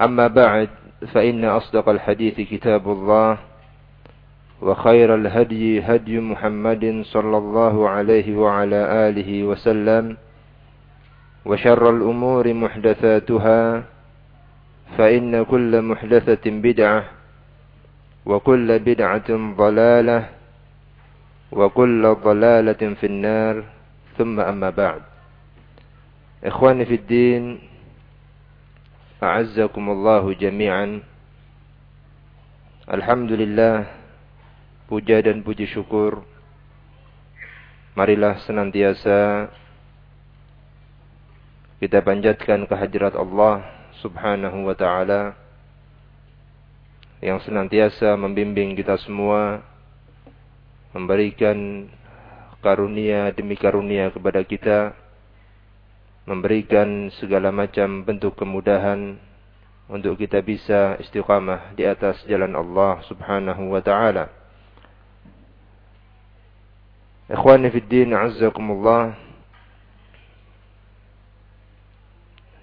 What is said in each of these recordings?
أما بعد فإن أصدق الحديث كتاب الله وخير الهدي هدي محمد صلى الله عليه وعلى آله وسلم وشر الأمور محدثاتها فإن كل محدثة بدعة وكل بدعة ضلالة وكل ضلالة في النار ثم أما بعد. إخواني في الدين A'azzakumullahu jami'an. Alhamdulillah Puja dan puji syukur. Marilah senantiasa Kita panjatkan kehadirat Allah Subhanahu wa ta'ala Yang senantiasa membimbing kita semua Memberikan karunia demi karunia kepada kita memberikan segala macam bentuk kemudahan untuk kita bisa istiqamah di atas jalan Allah Subhanahu wa taala. Ikhwani fi din, azzakumullah.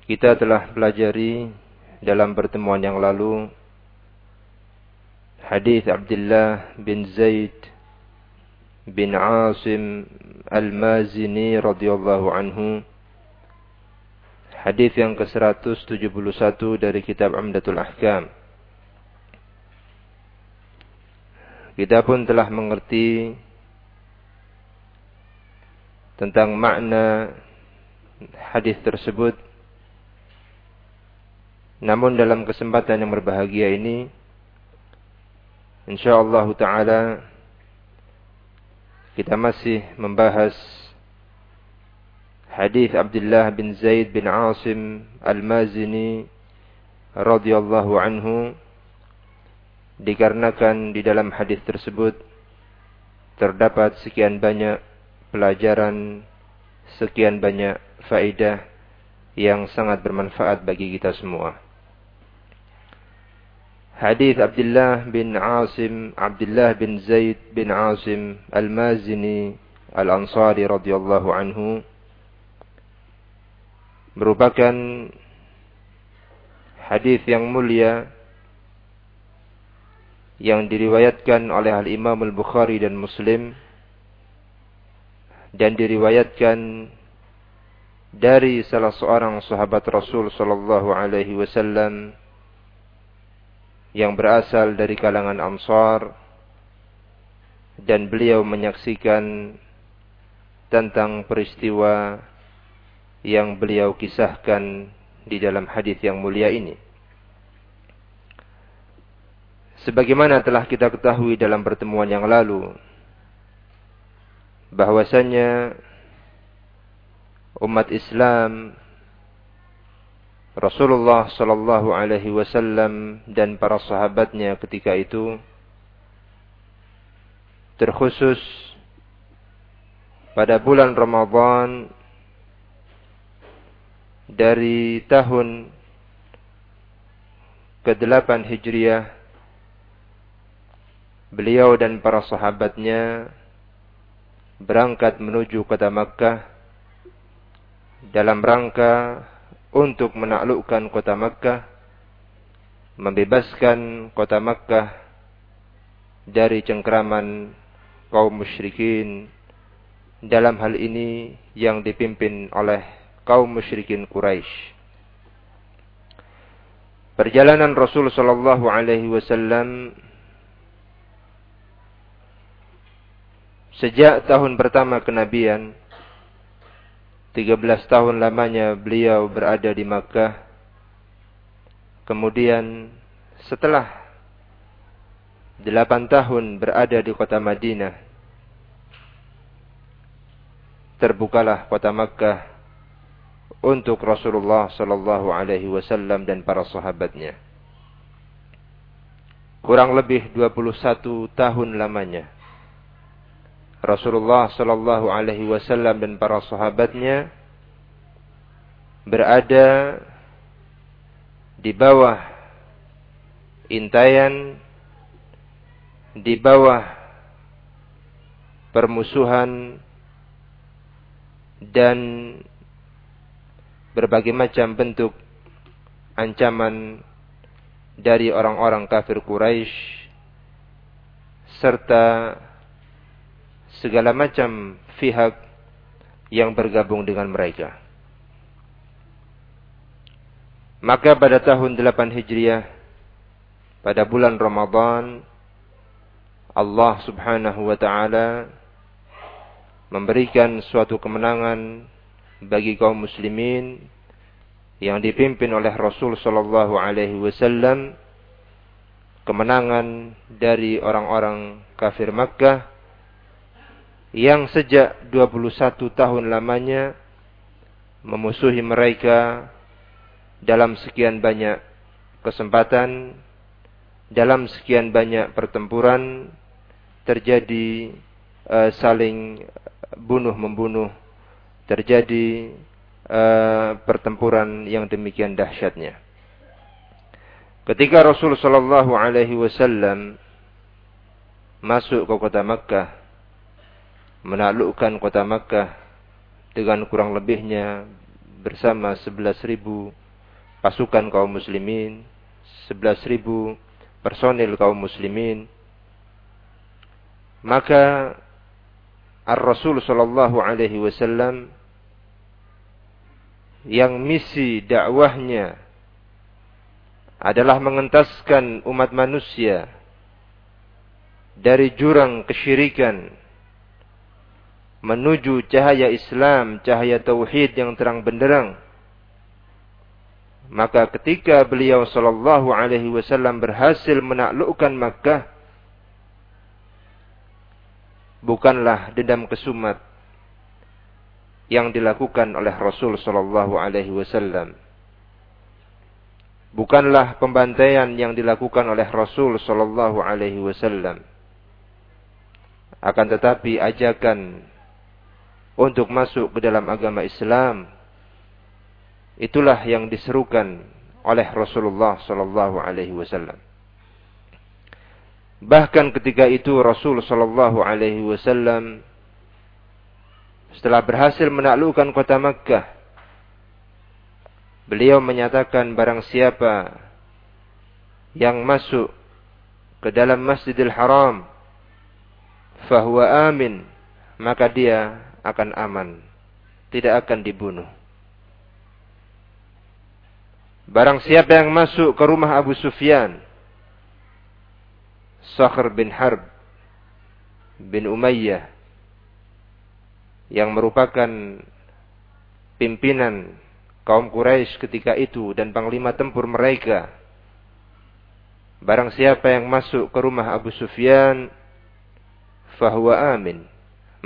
Kita telah pelajari dalam pertemuan yang lalu hadis Abdullah bin Zaid bin Asim Al-Mazini radhiyallahu anhu Hadis yang ke-171 dari kitab Amdatul Ahkam. Kita pun telah mengerti tentang makna hadis tersebut. Namun dalam kesempatan yang berbahagia ini insyaallah taala kita masih membahas hadis Abdullah bin Zaid bin Asim Al-Mazini radhiyallahu anhu dikarenakan di dalam hadis tersebut terdapat sekian banyak pelajaran, sekian banyak faedah yang sangat bermanfaat bagi kita semua. Hadis Abdullah bin Asim, Abdullah bin Zaid bin Asim Al-Mazini Al-Ansari radhiyallahu anhu merupakan hadis yang mulia yang diriwayatkan oleh Al-Imam Al-Bukhari dan Muslim dan diriwayatkan dari salah seorang sahabat Rasul sallallahu alaihi wasallam yang berasal dari kalangan Ansar dan beliau menyaksikan tentang peristiwa yang beliau kisahkan di dalam hadis yang mulia ini. Sebagaimana telah kita ketahui dalam pertemuan yang lalu, bahwasanya umat Islam Rasulullah sallallahu alaihi wasallam dan para sahabatnya ketika itu terkhusus pada bulan Ramadan dari tahun ke-8 Hijriah beliau dan para sahabatnya berangkat menuju kota Makkah dalam rangka untuk menaklukkan kota Makkah, membebaskan kota Makkah dari cengkraman kaum musyrikin. Dalam hal ini yang dipimpin oleh kaum musyrikin Quraisy. Perjalanan Rasul sallallahu alaihi wasallam sejak tahun pertama kenabian 13 tahun lamanya beliau berada di Makkah. Kemudian setelah 8 tahun berada di kota Madinah terbukalah kota Makkah untuk Rasulullah sallallahu alaihi wasallam dan para sahabatnya. Kurang lebih 21 tahun lamanya. Rasulullah sallallahu alaihi wasallam dan para sahabatnya berada di bawah intayan di bawah permusuhan dan berbagai macam bentuk ancaman dari orang-orang kafir Quraisy serta segala macam pihak yang bergabung dengan mereka. Maka pada tahun 8 Hijriah pada bulan Ramadan Allah Subhanahu wa taala memberikan suatu kemenangan bagi kaum muslimin yang dipimpin oleh Rasul sallallahu alaihi wasallam kemenangan dari orang-orang kafir Makkah yang sejak 21 tahun lamanya memusuhi mereka dalam sekian banyak kesempatan dalam sekian banyak pertempuran terjadi uh, saling bunuh membunuh terjadi uh, pertempuran yang demikian dahsyatnya. Ketika Rasul Shallallahu Alaihi Wasallam masuk ke kota Makkah, menaklukkan kota Makkah dengan kurang lebihnya bersama 11.000 pasukan kaum muslimin, 11.000 personil kaum muslimin, maka Ar-Rasul sallallahu alaihi wasallam yang misi dakwahnya adalah mengentaskan umat manusia dari jurang kesyirikan menuju cahaya Islam, cahaya tauhid yang terang benderang. Maka ketika beliau sallallahu alaihi wasallam berhasil menaklukkan Makkah bukanlah dendam kesumat yang dilakukan oleh Rasul Shallallahu Alaihi Wasallam. Bukanlah pembantaian yang dilakukan oleh Rasul Shallallahu Alaihi Wasallam. Akan tetapi ajakan untuk masuk ke dalam agama Islam itulah yang diserukan oleh Rasulullah Shallallahu Alaihi Wasallam. Bahkan ketika itu Rasul Shallallahu Alaihi Wasallam setelah berhasil menaklukkan kota Makkah, beliau menyatakan barang siapa yang masuk ke dalam Masjidil Haram, fahuwa amin, maka dia akan aman, tidak akan dibunuh. Barang siapa yang masuk ke rumah Abu Sufyan, Sakhr bin Harb bin Umayyah yang merupakan pimpinan kaum Quraisy ketika itu dan panglima tempur mereka. Barang siapa yang masuk ke rumah Abu Sufyan, fahuwa amin,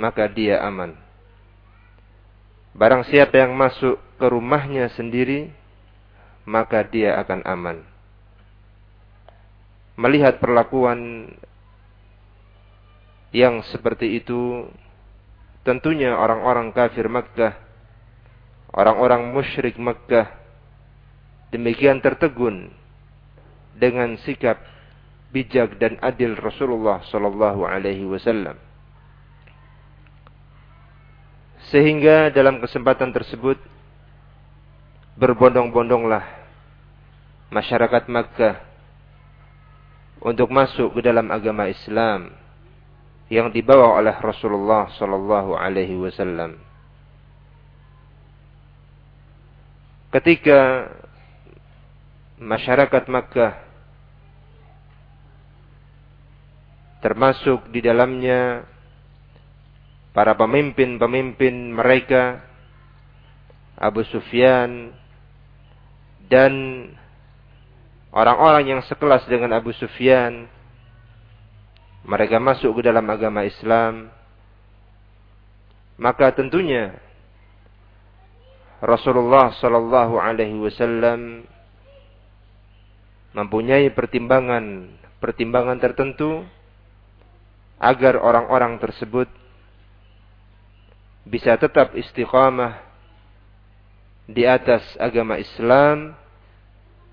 maka dia aman. Barang siapa yang masuk ke rumahnya sendiri, maka dia akan aman. Melihat perlakuan yang seperti itu Tentunya orang-orang kafir Makkah, orang-orang musyrik Makkah, demikian tertegun dengan sikap bijak dan adil Rasulullah sallallahu alaihi wasallam. Sehingga dalam kesempatan tersebut berbondong-bondonglah masyarakat Makkah untuk masuk ke dalam agama Islam yang dibawa oleh Rasulullah sallallahu alaihi wasallam. Ketika masyarakat Makkah termasuk di dalamnya para pemimpin-pemimpin mereka Abu Sufyan dan orang-orang yang sekelas dengan Abu Sufyan mereka masuk ke dalam agama Islam maka tentunya Rasulullah sallallahu alaihi wasallam mempunyai pertimbangan pertimbangan tertentu agar orang-orang tersebut bisa tetap istiqamah di atas agama Islam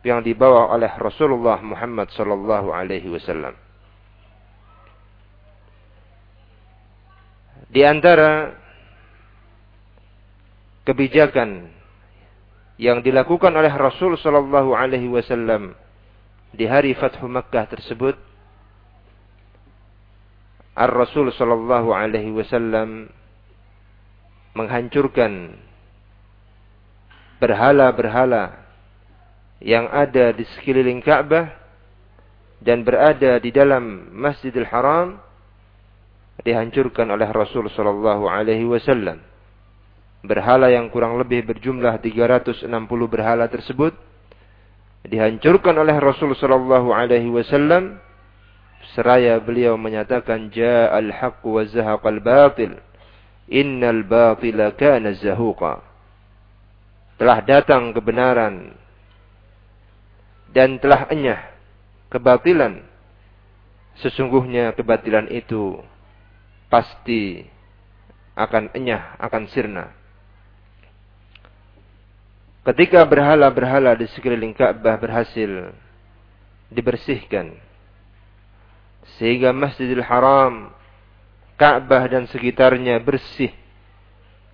yang dibawa oleh Rasulullah Muhammad sallallahu alaihi wasallam. Di antara kebijakan yang dilakukan oleh Rasul sallallahu alaihi wasallam di hari Fathu Makkah tersebut Ar-Rasul sallallahu alaihi wasallam menghancurkan berhala-berhala yang ada di sekeliling Ka'bah dan berada di dalam Masjidil Haram dihancurkan oleh Rasul sallallahu alaihi wasallam. Berhala yang kurang lebih berjumlah 360 berhala tersebut dihancurkan oleh Rasul sallallahu alaihi wasallam. Seraya beliau menyatakan ja'al haqq wa zahaqal batil innal batila kana zahuqa. Telah datang kebenaran dan telah enyah kebatilan. Sesungguhnya kebatilan itu pasti akan enyah akan sirna Ketika berhala-berhala di sekeliling Ka'bah berhasil dibersihkan. Sehingga Masjidil Haram, Ka'bah dan sekitarnya bersih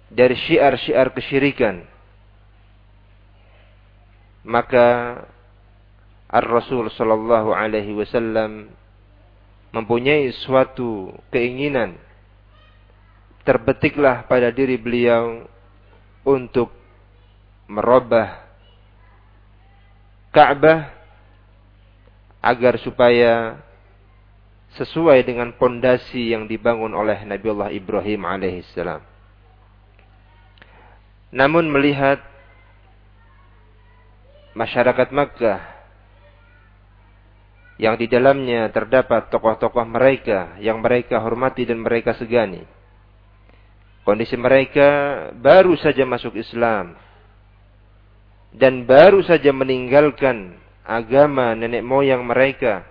dari syiar-syiar kesyirikan. Maka Ar-Rasul sallallahu alaihi wasallam mempunyai suatu keinginan terbetiklah pada diri beliau untuk merubah Ka'bah agar supaya sesuai dengan pondasi yang dibangun oleh Nabiullah Ibrahim alaihissalam. Namun melihat masyarakat Makkah yang di dalamnya terdapat tokoh-tokoh mereka yang mereka hormati dan mereka segani. Kondisi mereka baru saja masuk Islam dan baru saja meninggalkan agama nenek moyang mereka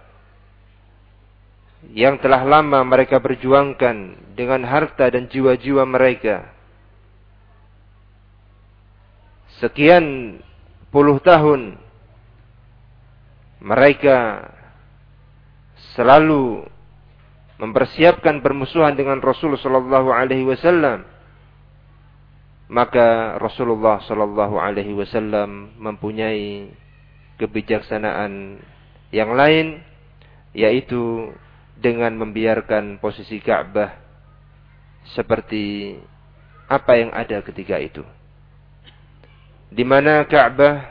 yang telah lama mereka berjuangkan dengan harta dan jiwa-jiwa mereka. Sekian puluh tahun mereka selalu mempersiapkan permusuhan dengan Rasul sallallahu alaihi wasallam maka Rasulullah Shallallahu Alaihi Wasallam mempunyai kebijaksanaan yang lain, yaitu dengan membiarkan posisi Ka'bah seperti apa yang ada ketika itu. Di mana Ka'bah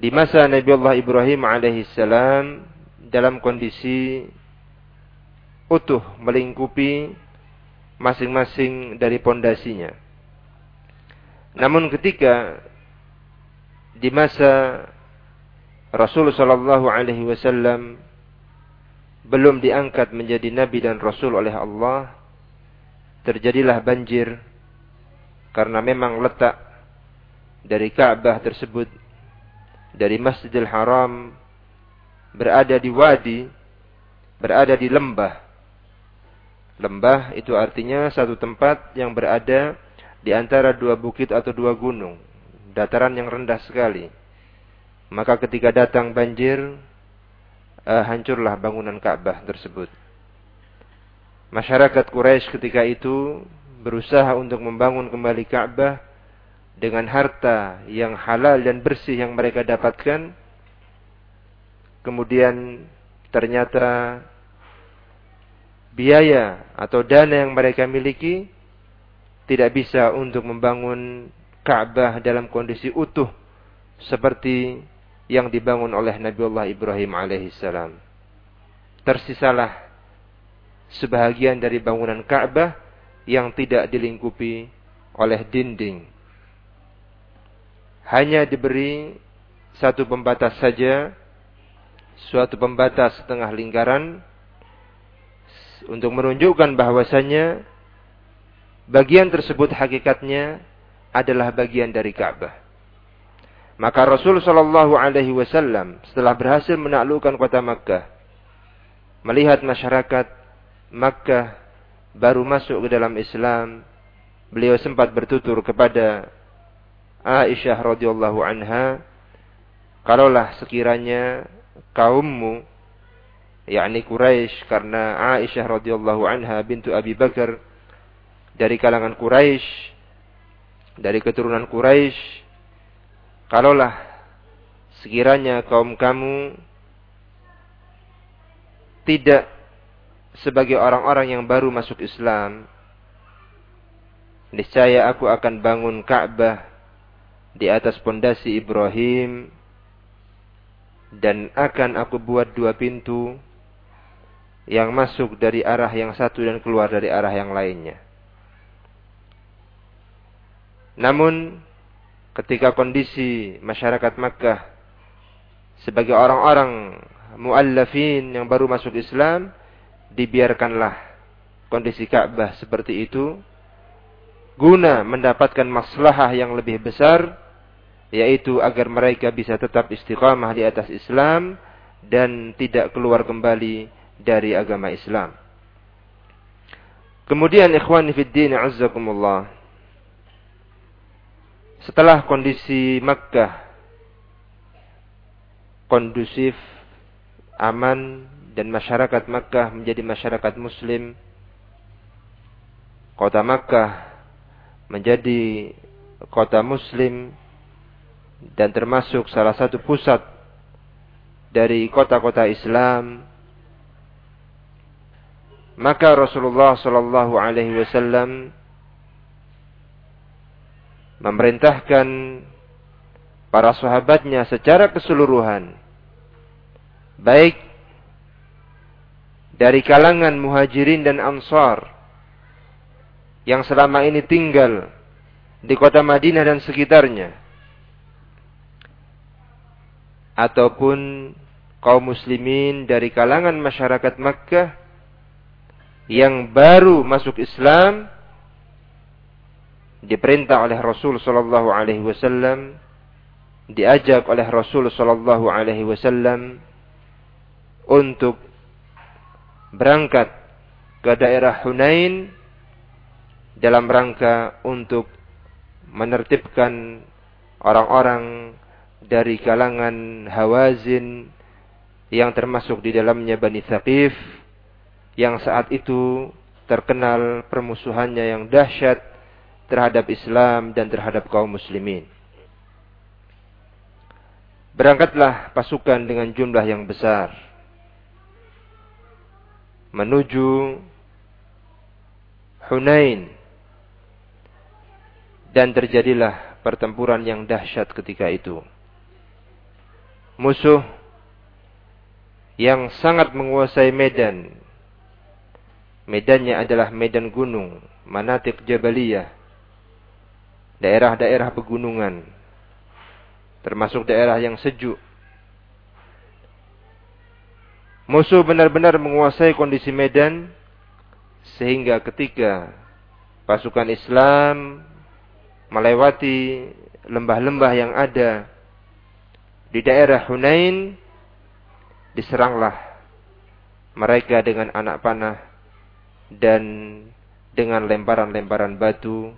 di masa Nabi Allah Ibrahim alaihissalam dalam kondisi utuh melingkupi masing-masing dari pondasinya. Namun ketika di masa Rasul Shallallahu Alaihi Wasallam belum diangkat menjadi nabi dan rasul oleh Allah, terjadilah banjir karena memang letak dari Ka'bah tersebut dari Masjidil Haram berada di wadi, berada di lembah. Lembah itu artinya satu tempat yang berada di antara dua bukit atau dua gunung, dataran yang rendah sekali. Maka ketika datang banjir, uh, hancurlah bangunan Ka'bah tersebut. Masyarakat Quraisy ketika itu berusaha untuk membangun kembali Ka'bah dengan harta yang halal dan bersih yang mereka dapatkan. Kemudian ternyata biaya atau dana yang mereka miliki tidak bisa untuk membangun Ka'bah dalam kondisi utuh seperti yang dibangun oleh Nabiullah Ibrahim alaihissalam. Tersisalah sebahagian dari bangunan Ka'bah yang tidak dilingkupi oleh dinding. Hanya diberi satu pembatas saja, suatu pembatas setengah lingkaran untuk menunjukkan bahwasanya bagian tersebut hakikatnya adalah bagian dari Ka'bah. Maka Rasul Shallallahu Alaihi Wasallam setelah berhasil menaklukkan kota Makkah, melihat masyarakat Makkah baru masuk ke dalam Islam, beliau sempat bertutur kepada Aisyah radhiyallahu anha, kalaulah sekiranya kaummu yakni Quraisy karena Aisyah radhiyallahu anha bintu Abi Bakar dari kalangan Quraisy dari keturunan Quraisy kalaulah sekiranya kaum kamu tidak sebagai orang-orang yang baru masuk Islam niscaya aku akan bangun Ka'bah di atas pondasi Ibrahim dan akan aku buat dua pintu yang masuk dari arah yang satu dan keluar dari arah yang lainnya. Namun ketika kondisi masyarakat Makkah sebagai orang-orang muallafin yang baru masuk Islam dibiarkanlah kondisi Ka'bah seperti itu guna mendapatkan maslahah yang lebih besar yaitu agar mereka bisa tetap istiqamah di atas Islam dan tidak keluar kembali dari agama Islam. Kemudian ikhwan fiddin azzakumullah. Setelah kondisi Makkah kondusif, aman dan masyarakat Makkah menjadi masyarakat muslim, kota Makkah menjadi kota muslim dan termasuk salah satu pusat dari kota-kota Islam maka Rasulullah Shallallahu Alaihi Wasallam memerintahkan para sahabatnya secara keseluruhan, baik dari kalangan muhajirin dan ansar yang selama ini tinggal di kota Madinah dan sekitarnya, ataupun kaum muslimin dari kalangan masyarakat Makkah yang baru masuk Islam diperintah oleh Rasul sallallahu alaihi wasallam diajak oleh Rasul sallallahu alaihi wasallam untuk berangkat ke daerah Hunain dalam rangka untuk menertibkan orang-orang dari kalangan Hawazin yang termasuk di dalamnya Bani Thaqif yang saat itu terkenal permusuhannya yang dahsyat terhadap Islam dan terhadap kaum muslimin. Berangkatlah pasukan dengan jumlah yang besar menuju Hunain dan terjadilah pertempuran yang dahsyat ketika itu. Musuh yang sangat menguasai medan Medannya adalah medan gunung, manatik jabaliyah. Daerah-daerah pegunungan. Termasuk daerah yang sejuk. Musuh benar-benar menguasai kondisi medan sehingga ketika pasukan Islam melewati lembah-lembah yang ada di daerah Hunain diseranglah mereka dengan anak panah dan dengan lemparan-lemparan batu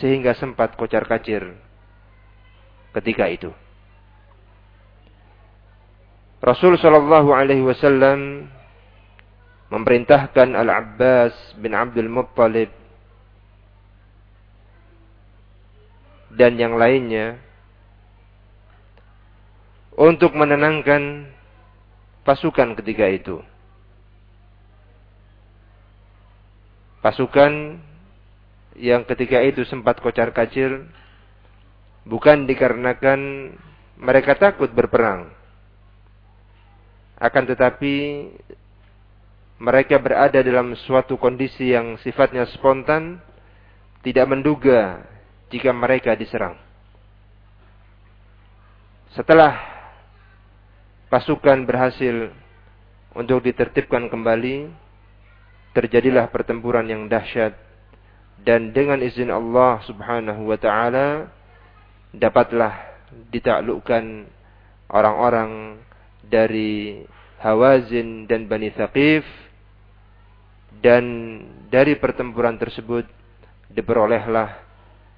sehingga sempat kocar-kacir ketika itu. Rasul Shallallahu Alaihi Wasallam memerintahkan Al Abbas bin Abdul Muttalib dan yang lainnya untuk menenangkan pasukan ketika itu. Pasukan yang ketika itu sempat kocar kacir bukan dikarenakan mereka takut berperang. Akan tetapi mereka berada dalam suatu kondisi yang sifatnya spontan, tidak menduga jika mereka diserang. Setelah pasukan berhasil untuk ditertibkan kembali, terjadilah pertempuran yang dahsyat dan dengan izin Allah Subhanahu wa taala dapatlah ditaklukkan orang-orang dari Hawazin dan Bani Thaqif dan dari pertempuran tersebut diperolehlah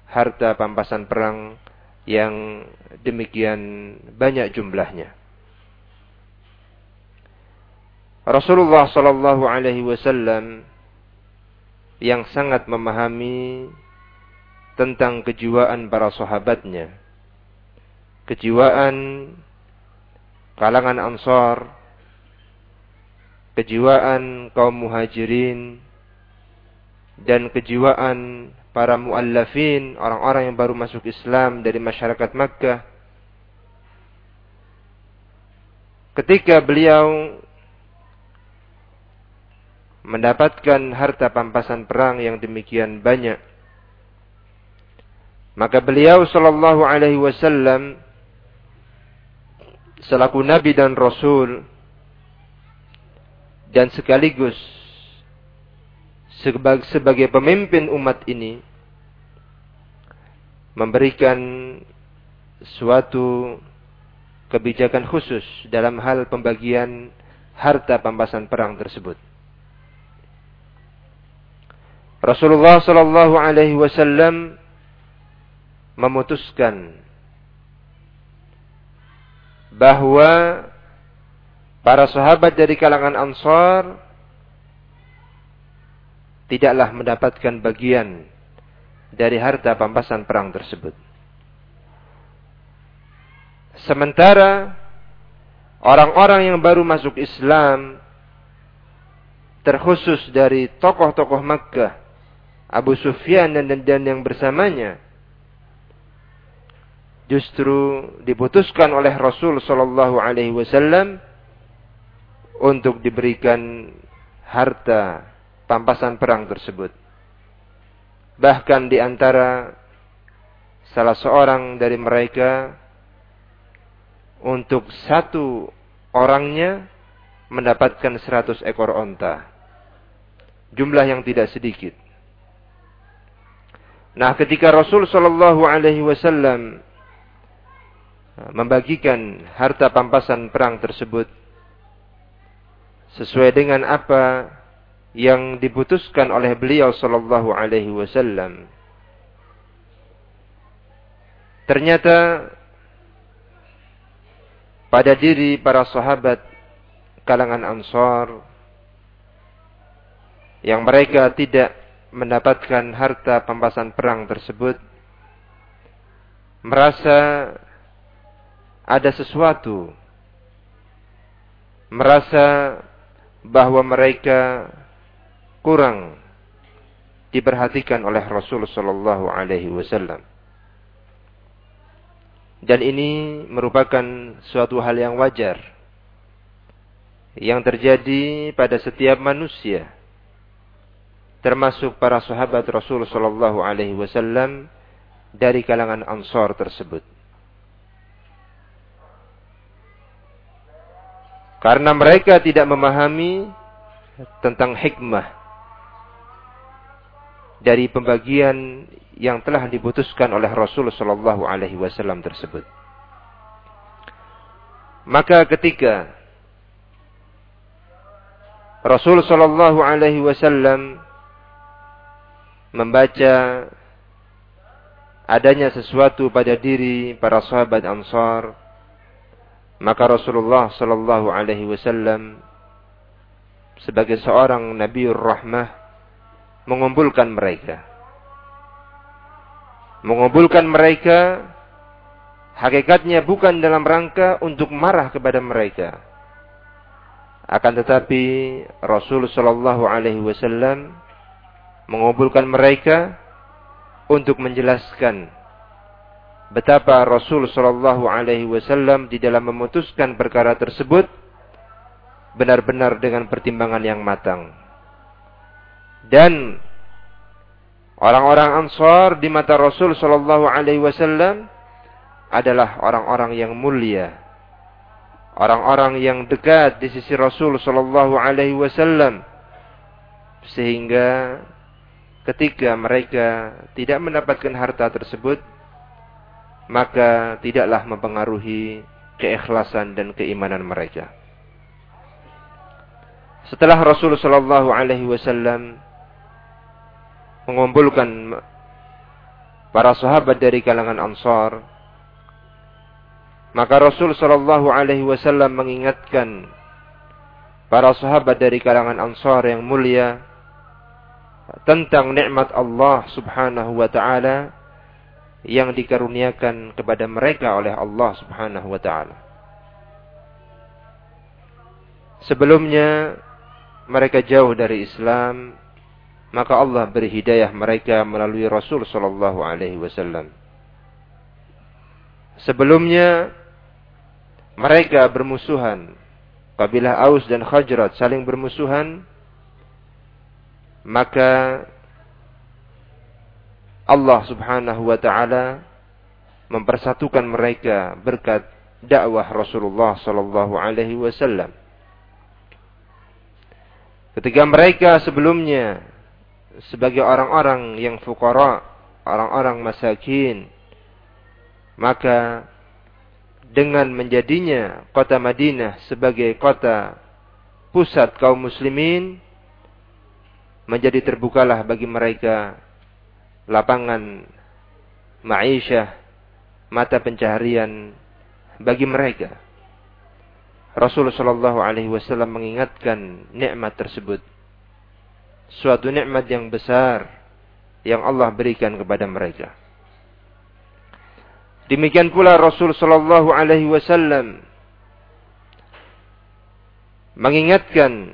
harta pampasan perang yang demikian banyak jumlahnya. Rasulullah sallallahu alaihi wasallam yang sangat memahami tentang kejiwaan para sahabatnya. Kejiwaan kalangan Ansar, kejiwaan kaum Muhajirin dan kejiwaan para muallafin, orang-orang yang baru masuk Islam dari masyarakat Makkah. Ketika beliau mendapatkan harta pampasan perang yang demikian banyak. Maka beliau sallallahu alaihi wasallam selaku nabi dan rasul dan sekaligus sebagai pemimpin umat ini memberikan suatu kebijakan khusus dalam hal pembagian harta pampasan perang tersebut. Rasulullah Shallallahu Alaihi Wasallam memutuskan bahwa para sahabat dari kalangan Ansar tidaklah mendapatkan bagian dari harta pampasan perang tersebut. Sementara orang-orang yang baru masuk Islam terkhusus dari tokoh-tokoh Makkah Abu Sufyan dan, dan, yang bersamanya justru diputuskan oleh Rasul Shallallahu Alaihi Wasallam untuk diberikan harta pampasan perang tersebut. Bahkan di antara salah seorang dari mereka untuk satu orangnya mendapatkan seratus ekor onta. Jumlah yang tidak sedikit. Nah, ketika Rasul Shallallahu Alaihi Wasallam uh, membagikan harta pampasan perang tersebut sesuai dengan apa yang diputuskan oleh beliau Shallallahu Alaihi Wasallam, ternyata pada diri para sahabat kalangan Ansar yang mereka tidak mendapatkan harta pampasan perang tersebut merasa ada sesuatu merasa bahwa mereka kurang diperhatikan oleh Rasul sallallahu alaihi wasallam. Dan ini merupakan suatu hal yang wajar yang terjadi pada setiap manusia termasuk para sahabat Rasul sallallahu alaihi wasallam dari kalangan Ansar tersebut. Karena mereka tidak memahami tentang hikmah dari pembagian yang telah diputuskan oleh Rasul sallallahu alaihi wasallam tersebut. Maka ketika Rasul sallallahu alaihi wasallam membaca adanya sesuatu pada diri para sahabat Ansar Maka Rasulullah sallallahu alaihi wasallam sebagai seorang nabiur rahmah mengumpulkan mereka. Mengumpulkan mereka hakikatnya bukan dalam rangka untuk marah kepada mereka. Akan tetapi Rasul sallallahu alaihi wasallam mengumpulkan mereka untuk menjelaskan betapa Rasul sallallahu alaihi wasallam di dalam memutuskan perkara tersebut benar-benar dengan pertimbangan yang matang. Dan orang-orang Ansar di mata Rasul sallallahu alaihi wasallam adalah orang-orang yang mulia. Orang-orang yang dekat di sisi Rasul sallallahu alaihi wasallam sehingga ketika mereka tidak mendapatkan harta tersebut maka tidaklah mempengaruhi keikhlasan dan keimanan mereka. Setelah Rasul sallallahu alaihi wasallam mengumpulkan para sahabat dari kalangan Ansar maka Rasul Shallallahu Alaihi Wasallam mengingatkan para sahabat dari kalangan Ansar yang mulia tentang nikmat Allah Subhanahu wa taala yang dikaruniakan kepada mereka oleh Allah Subhanahu wa taala. Sebelumnya mereka jauh dari Islam, maka Allah beri hidayah mereka melalui Rasul sallallahu alaihi wasallam. Sebelumnya mereka bermusuhan. Kabilah Aus dan Khajrat saling bermusuhan. Maka Allah subhanahu wa ta'ala mempersatukan mereka berkat dakwah Rasulullah sallallahu alaihi wasallam. Ketika mereka sebelumnya sebagai orang-orang yang fukara, orang-orang masakin, maka dengan menjadinya kota Madinah sebagai kota pusat kaum muslimin menjadi terbukalah bagi mereka lapangan ma'isyah mata pencaharian bagi mereka. Rasulullah Shallallahu Alaihi Wasallam mengingatkan nikmat tersebut. Suatu nikmat yang besar yang Allah berikan kepada mereka. Demikian pula Rasul sallallahu alaihi wasallam mengingatkan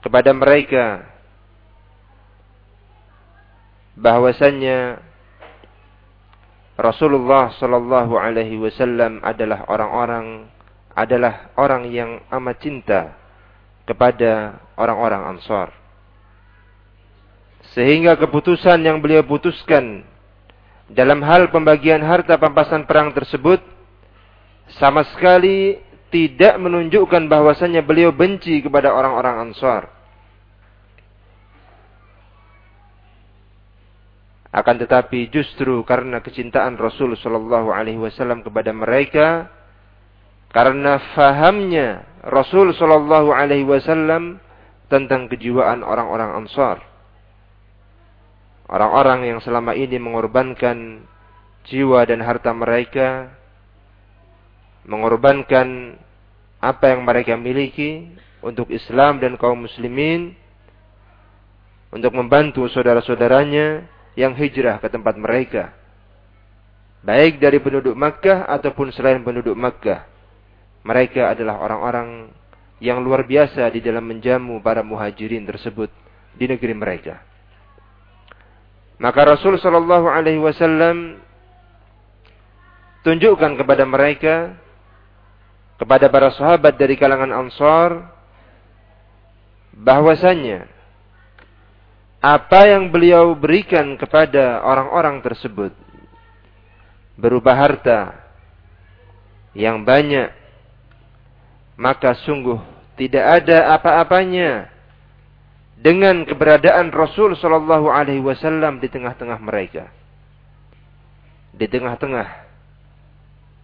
kepada mereka bahwasannya Rasulullah sallallahu alaihi wasallam adalah orang-orang adalah orang yang amat cinta kepada orang-orang Ansar. Sehingga keputusan yang beliau putuskan dalam hal pembagian harta pampasan perang tersebut sama sekali tidak menunjukkan bahwasannya beliau benci kepada orang-orang Ansar. Akan tetapi justru karena kecintaan Rasul Shallallahu Alaihi Wasallam kepada mereka, karena fahamnya Rasul Shallallahu Alaihi Wasallam tentang kejiwaan orang-orang Ansar, Orang-orang yang selama ini mengorbankan jiwa dan harta mereka, mengorbankan apa yang mereka miliki untuk Islam dan kaum muslimin, untuk membantu saudara-saudaranya yang hijrah ke tempat mereka. Baik dari penduduk Makkah ataupun selain penduduk Makkah. Mereka adalah orang-orang yang luar biasa di dalam menjamu para muhajirin tersebut di negeri mereka. Maka Rasul Shallallahu Alaihi Wasallam tunjukkan kepada mereka, kepada para sahabat dari kalangan Ansar, bahwasanya apa yang beliau berikan kepada orang-orang tersebut berupa harta yang banyak, maka sungguh tidak ada apa-apanya dengan keberadaan Rasul Shallallahu Alaihi Wasallam di tengah-tengah mereka, di tengah-tengah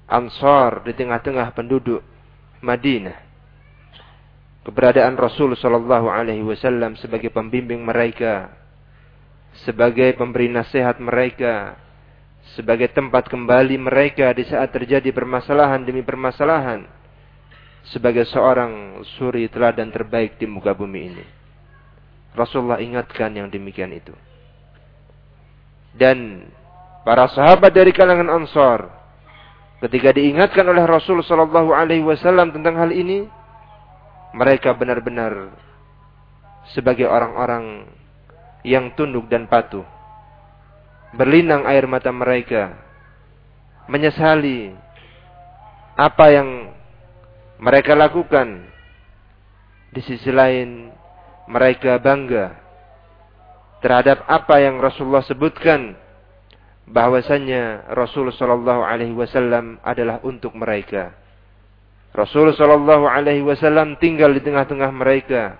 Ansar, di tengah-tengah penduduk Madinah. Keberadaan Rasul Shallallahu Alaihi Wasallam sebagai pembimbing mereka, sebagai pemberi nasihat mereka, sebagai tempat kembali mereka di saat terjadi permasalahan demi permasalahan sebagai seorang suri teladan terbaik di muka bumi ini. Rasulullah ingatkan yang demikian itu. Dan para sahabat dari kalangan Ansar ketika diingatkan oleh Rasul sallallahu alaihi wasallam tentang hal ini, mereka benar-benar sebagai orang-orang yang tunduk dan patuh. Berlinang air mata mereka menyesali apa yang mereka lakukan. Di sisi lain mereka bangga terhadap apa yang Rasulullah sebutkan bahwasanya Rasul sallallahu alaihi wasallam adalah untuk mereka. Rasul sallallahu alaihi wasallam tinggal di tengah-tengah mereka.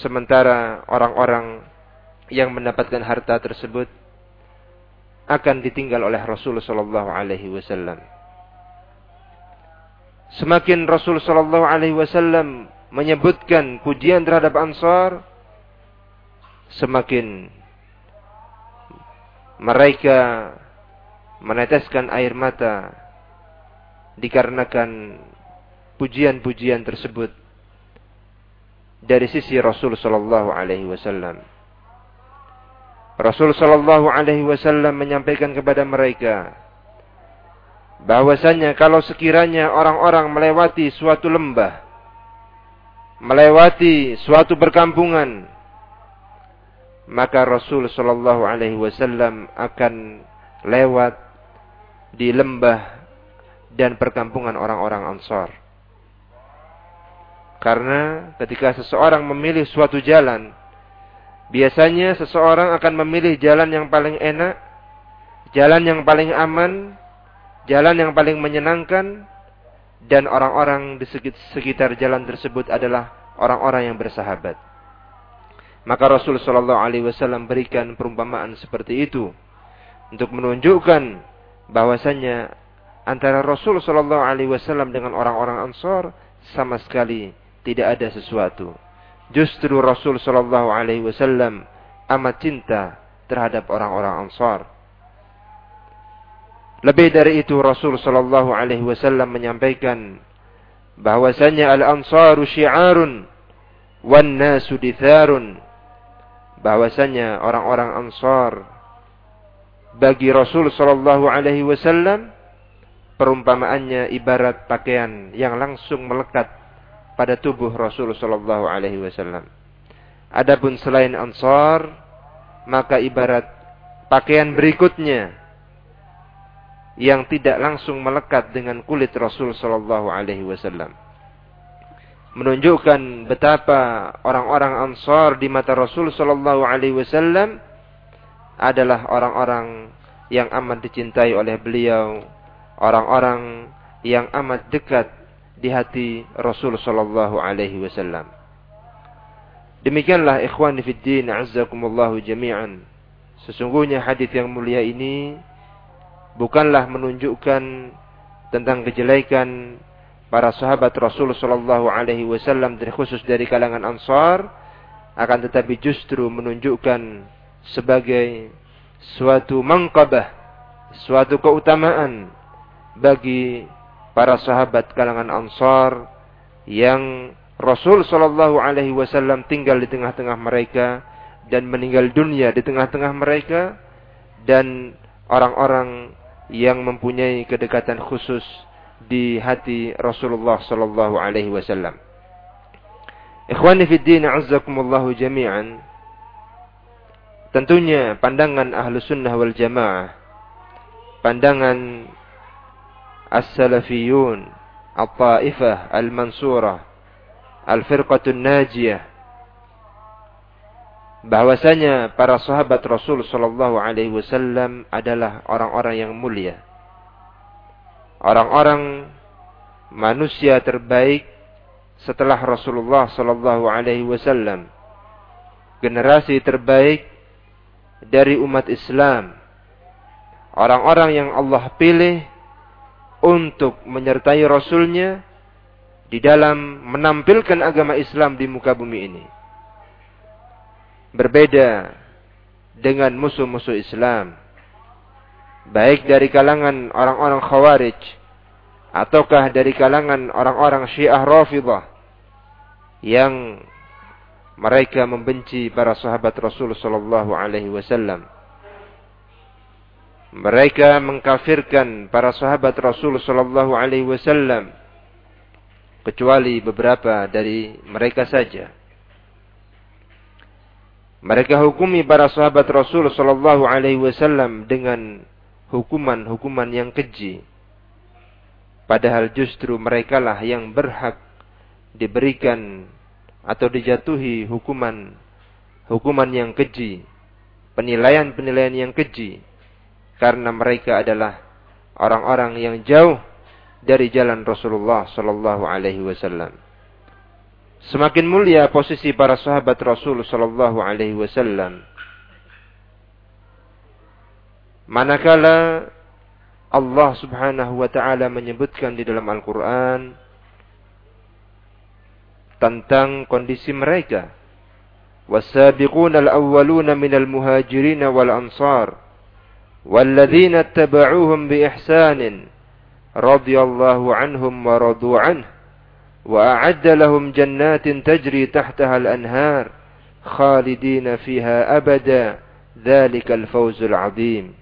Sementara orang-orang yang mendapatkan harta tersebut akan ditinggal oleh Rasul sallallahu alaihi wasallam. Semakin Rasul sallallahu alaihi wasallam menyebutkan pujian terhadap Ansar, semakin mereka meneteskan air mata dikarenakan pujian-pujian tersebut dari sisi Rasul sallallahu alaihi wasallam. Rasul sallallahu alaihi wasallam menyampaikan kepada mereka bahwasanya kalau sekiranya orang-orang melewati suatu lembah melewati suatu perkampungan maka Rasul Shallallahu Alaihi Wasallam akan lewat di lembah dan perkampungan orang-orang Ansar. Karena ketika seseorang memilih suatu jalan, biasanya seseorang akan memilih jalan yang paling enak, jalan yang paling aman, jalan yang paling menyenangkan, dan orang-orang di sekitar jalan tersebut adalah orang-orang yang bersahabat. Maka Rasul Shallallahu Alaihi Wasallam berikan perumpamaan seperti itu untuk menunjukkan bahwasanya antara Rasul Shallallahu Alaihi Wasallam dengan orang-orang Ansor sama sekali tidak ada sesuatu. Justru Rasul Shallallahu Alaihi Wasallam amat cinta terhadap orang-orang Ansar. Lebih dari itu Rasul sallallahu alaihi wasallam menyampaikan bahwasanya al-ansaru syi'arun wan nasu ditharun bahwasanya orang-orang Ansar bagi Rasul sallallahu alaihi wasallam perumpamaannya ibarat pakaian yang langsung melekat pada tubuh Rasul sallallahu alaihi wasallam. Adapun selain Ansar maka ibarat pakaian berikutnya yang tidak langsung melekat dengan kulit Rasul Shallallahu Alaihi Wasallam. Menunjukkan betapa orang-orang Ansar di mata Rasul Shallallahu Alaihi Wasallam adalah orang-orang yang amat dicintai oleh beliau, orang-orang yang amat dekat di hati Rasul Shallallahu Alaihi Wasallam. Demikianlah ikhwan fiddin azzakumullahu jami'an. Sesungguhnya hadis yang mulia ini bukanlah menunjukkan tentang kejelekan para sahabat Rasul Shallallahu Alaihi Wasallam terkhusus dari kalangan Ansar, akan tetapi justru menunjukkan sebagai suatu mangkabah, suatu keutamaan bagi para sahabat kalangan Ansar yang Rasul Shallallahu Alaihi Wasallam tinggal di tengah-tengah mereka dan meninggal dunia di tengah-tengah mereka dan orang-orang yang mempunyai kedekatan khusus di hati Rasulullah sallallahu alaihi wasallam. Ikhwani fi din azzakumullahu jami'an. Tentunya pandangan ahlu sunnah wal jamaah. Pandangan as-salafiyun. Al-ta'ifah al-mansurah. Al-firqatun najiyah bahwasanya para sahabat Rasul Shallallahu Alaihi Wasallam adalah orang-orang yang mulia, orang-orang manusia terbaik setelah Rasulullah Shallallahu Alaihi Wasallam, generasi terbaik dari umat Islam, orang-orang yang Allah pilih untuk menyertai Rasulnya di dalam menampilkan agama Islam di muka bumi ini. Berbeda dengan musuh-musuh Islam. Baik dari kalangan orang-orang Khawarij ataukah dari kalangan orang-orang Syiah Rafidhah yang mereka membenci para sahabat Rasul wasallam. Mereka mengkafirkan para sahabat Rasul wasallam kecuali beberapa dari mereka saja. Mereka hukumi para sahabat Rasul wasallam dengan hukuman-hukuman yang keji. Padahal justru merekalah yang berhak diberikan atau dijatuhi hukuman hukuman yang keji, penilaian-penilaian yang keji karena mereka adalah orang-orang yang jauh dari jalan Rasulullah sallallahu alaihi wasallam. Semakin mulia posisi para sahabat Rasul sallallahu alaihi wasallam. Manakala Allah Subhanahu wa taala menyebutkan di dalam Al-Qur'an tentang kondisi mereka. والسابقون الأولون من المهاجرين والأنصار والذين اتبعوهم بإحسان رضي الله عنهم ورضوا عنه وأعد لهم جنات تجري تحتها الأنهار خالدين فيها أبدا ذلك الفوز العظيم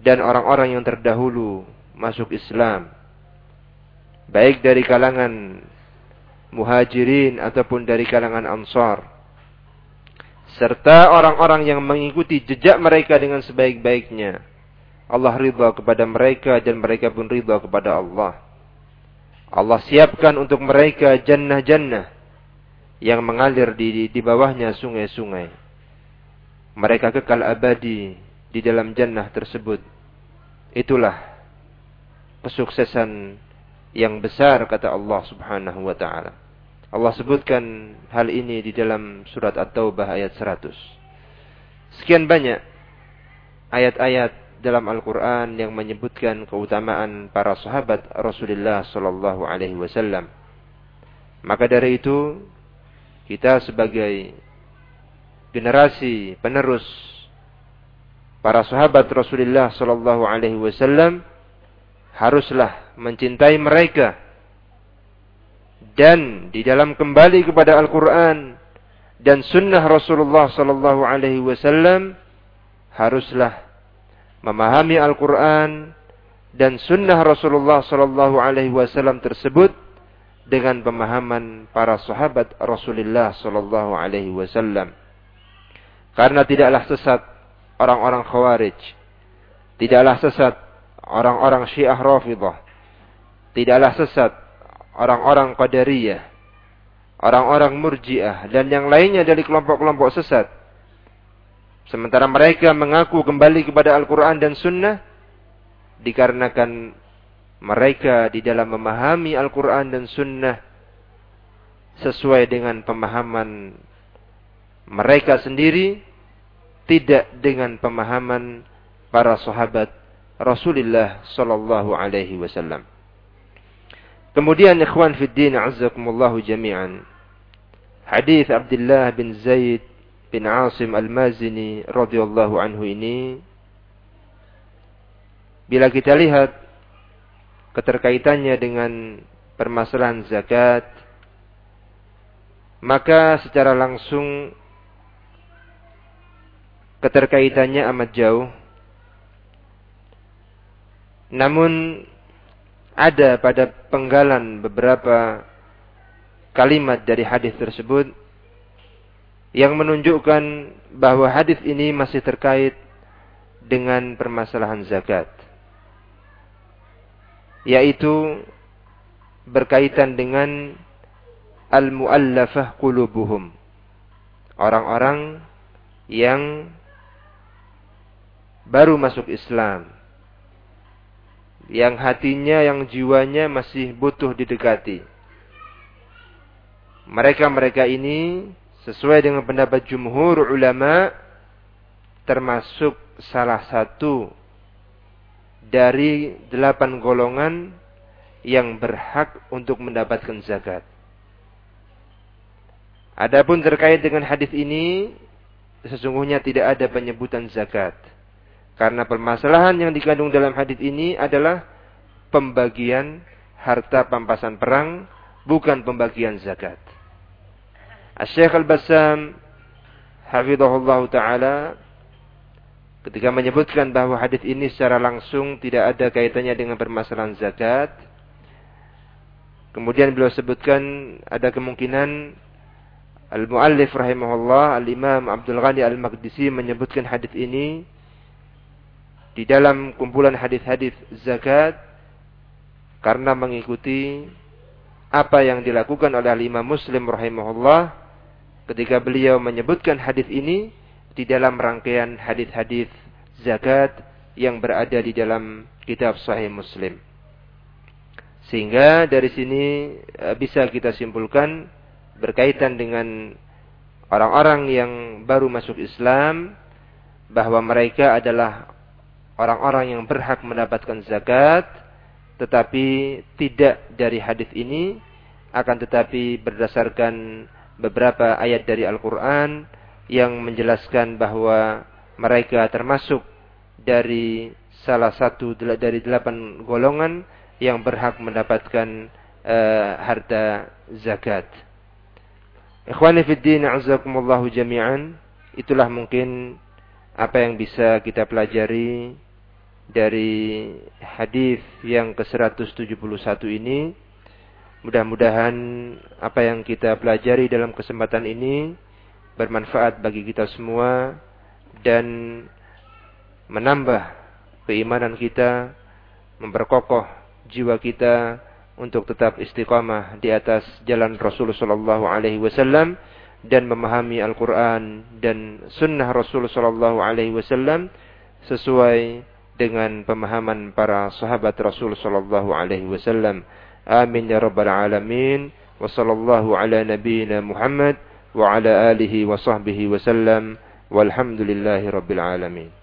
dan orang-orang yang terdahulu masuk Islam baik dari kalangan muhajirin ataupun dari kalangan ansar serta orang-orang yang mengikuti jejak mereka dengan sebaik-baiknya Allah ridha kepada mereka dan mereka pun ridha kepada Allah. Allah siapkan untuk mereka jannah-jannah yang mengalir di, di bawahnya sungai-sungai. Mereka kekal abadi di dalam jannah tersebut. Itulah kesuksesan yang besar kata Allah Subhanahu wa taala. Allah sebutkan hal ini di dalam surat At-Taubah ayat 100. Sekian banyak ayat-ayat dalam Al-Quran yang menyebutkan keutamaan para sahabat Rasulullah Sallallahu Alaihi Wasallam. Maka dari itu kita sebagai generasi penerus para sahabat Rasulullah Sallallahu Alaihi Wasallam haruslah mencintai mereka dan di dalam kembali kepada Al-Quran dan Sunnah Rasulullah Sallallahu Alaihi Wasallam haruslah memahami Al-Quran dan sunnah Rasulullah Sallallahu Alaihi Wasallam tersebut dengan pemahaman para sahabat Rasulullah Sallallahu Alaihi Wasallam. Karena tidaklah sesat orang-orang Khawarij, tidaklah sesat orang-orang Syiah Rafidah, tidaklah sesat orang-orang Qadariyah, orang-orang Murji'ah dan yang lainnya dari kelompok-kelompok sesat Sementara mereka mengaku kembali kepada Al-Quran dan Sunnah. Dikarenakan mereka di dalam memahami Al-Quran dan Sunnah. Sesuai dengan pemahaman mereka sendiri. Tidak dengan pemahaman para sahabat Rasulullah Sallallahu Alaihi Wasallam. Kemudian ikhwan fiddin azzakumullahu jami'an. Hadis Abdullah bin Zaid bin Asim Al-Mazini radhiyallahu anhu ini bila kita lihat keterkaitannya dengan permasalahan zakat maka secara langsung keterkaitannya amat jauh. Namun ada pada penggalan beberapa kalimat dari hadis tersebut yang menunjukkan bahwa hadis ini masih terkait dengan permasalahan zakat yaitu berkaitan dengan al-muallafah qulubuhum orang-orang yang baru masuk Islam yang hatinya yang jiwanya masih butuh didekati mereka-mereka ini sesuai dengan pendapat jumhur ulama termasuk salah satu dari delapan golongan yang berhak untuk mendapatkan zakat. Adapun terkait dengan hadis ini sesungguhnya tidak ada penyebutan zakat. Karena permasalahan yang dikandung dalam hadis ini adalah pembagian harta pampasan perang, bukan pembagian zakat. Asy-Syaikh Al-Bassam hafizahullah taala ketika menyebutkan bahwa hadis ini secara langsung tidak ada kaitannya dengan permasalahan zakat. Kemudian beliau sebutkan ada kemungkinan Al-Muallif rahimahullah Al-Imam Abdul Ghani Al-Maqdisi menyebutkan hadis ini di dalam kumpulan hadis-hadis zakat karena mengikuti apa yang dilakukan oleh Imam Muslim rahimahullah ketika beliau menyebutkan hadis ini di dalam rangkaian hadis-hadis zakat yang berada di dalam kitab Sahih Muslim. Sehingga dari sini e, bisa kita simpulkan berkaitan dengan orang-orang yang baru masuk Islam bahwa mereka adalah orang-orang yang berhak mendapatkan zakat tetapi tidak dari hadis ini akan tetapi berdasarkan beberapa ayat dari Al-Qur'an yang menjelaskan bahwa mereka termasuk dari salah satu dari delapan golongan yang berhak mendapatkan uh, harta zakat. Ikhwani fi din jami'an. Itulah mungkin apa yang bisa kita pelajari dari hadis yang ke-171 ini. Mudah-mudahan apa yang kita pelajari dalam kesempatan ini bermanfaat bagi kita semua dan menambah keimanan kita, memperkokoh jiwa kita untuk tetap istiqamah di atas jalan Rasulullah sallallahu alaihi wasallam dan memahami Al-Qur'an dan sunnah Rasulullah sallallahu alaihi wasallam sesuai dengan pemahaman para sahabat Rasul sallallahu alaihi wasallam. Amin ya rabbal alamin. Wa sallallahu ala nabiyyina Muhammad wa ala alihi wa sahbihi wasallam. Walhamdulillahi rabbil alamin.